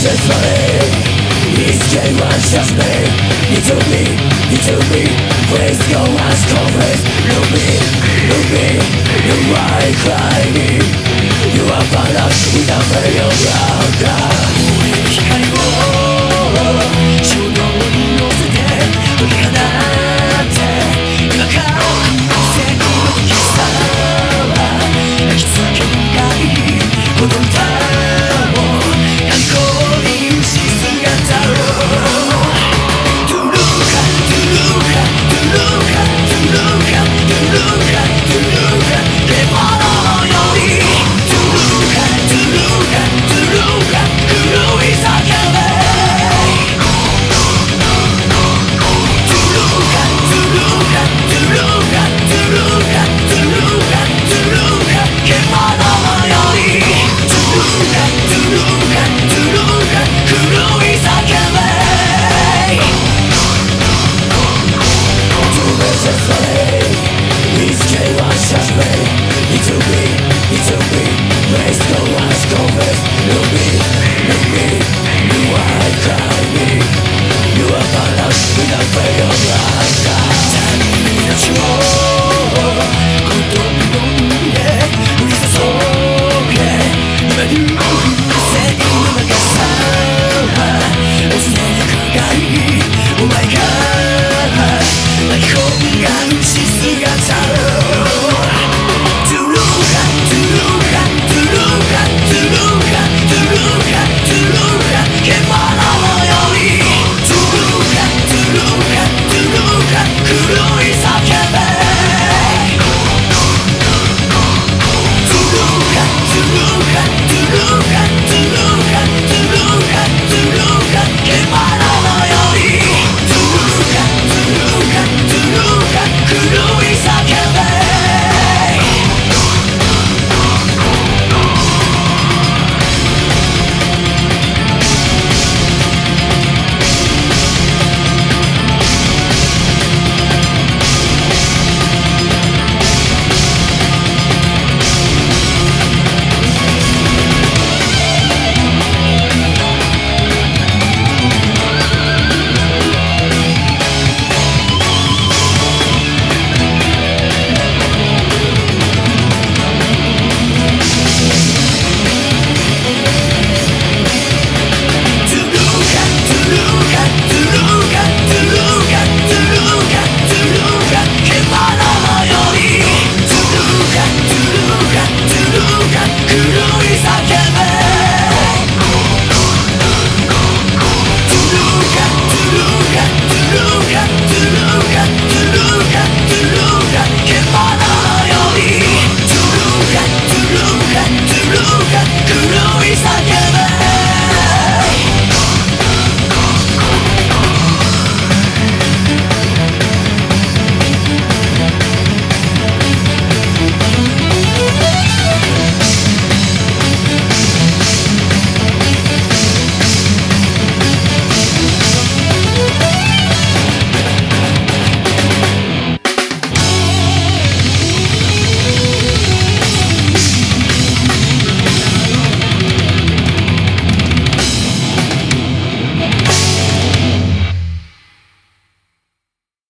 Precious money His game runs just me Need took me, need to be Please go ask confess Look me, look me You are crying You are part of